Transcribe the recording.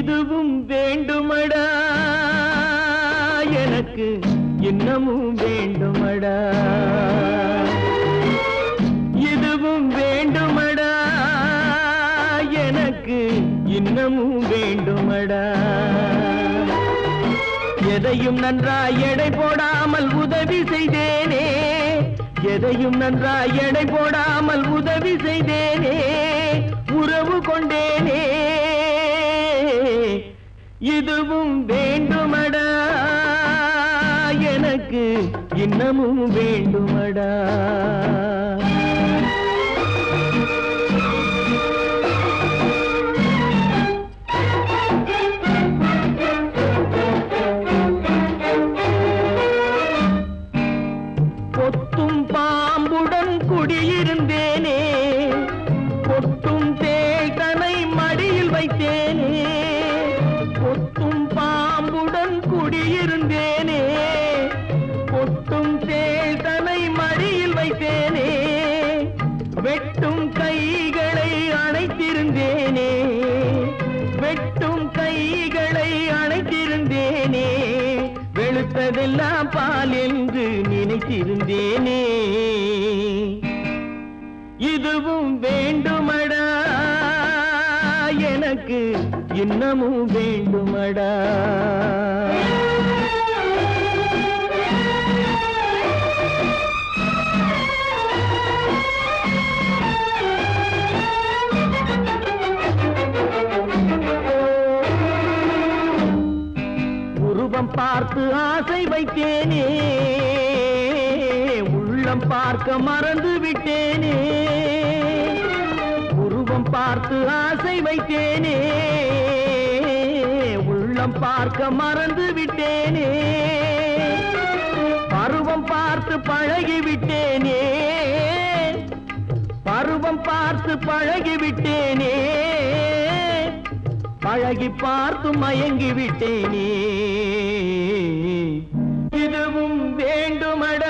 இதுவும் வேண்டுமடா. எனக்கு இன்னமும் வேண்டுமடா. இதுவும் வேண்டுமடா. எனக்கு இன்னமும் வேண்டுமடா. எதையும் நன்றாய் எடை போடாமல் உதவி செய்தேனே. எதையும் நன்றாய் எடை போடாமல் உதவி செய்தேனே. உறவு கொண்டேனே. இதுவும் வேண்டுமடா. எனக்கு இன்னமும் வேண்டுமடா. பொத்தும் பாம்புடன் குடியிருந்தேனே. பொத்தும் பாம்புடன் குடியிருந்தேனே. கொத்தும் தேய்தனை மடியில் வைத்தேனே. வெட்டும் கைகளை அணைத்திருந்தேனே. வெட்டும் கைகளை அணைத்திருந்தேனே. வெளுத்ததெல்லாம் பால் என்று நினைத்திருந்தேனே. இதுவும் வேண்டுமடா. எனக்கு இன்னமும் வேண்டுமடா. உருவம் பார்த்து ஆசை வைத்தேனே. உள்ளம் பார்க்க மறந்து விட்டேனே பார்த்து ஆசை வைத்தேனே. உள்ளம் பார்க்க மறந்து விட்டேனே. பருவம் பார்த்து பழகி விட்டேனே. பருவம் பார்த்து பழகி விட்டேனே. பழகி பார்த்து மயங்கி விட்டேனே. இதுவும் வேண்டுமட.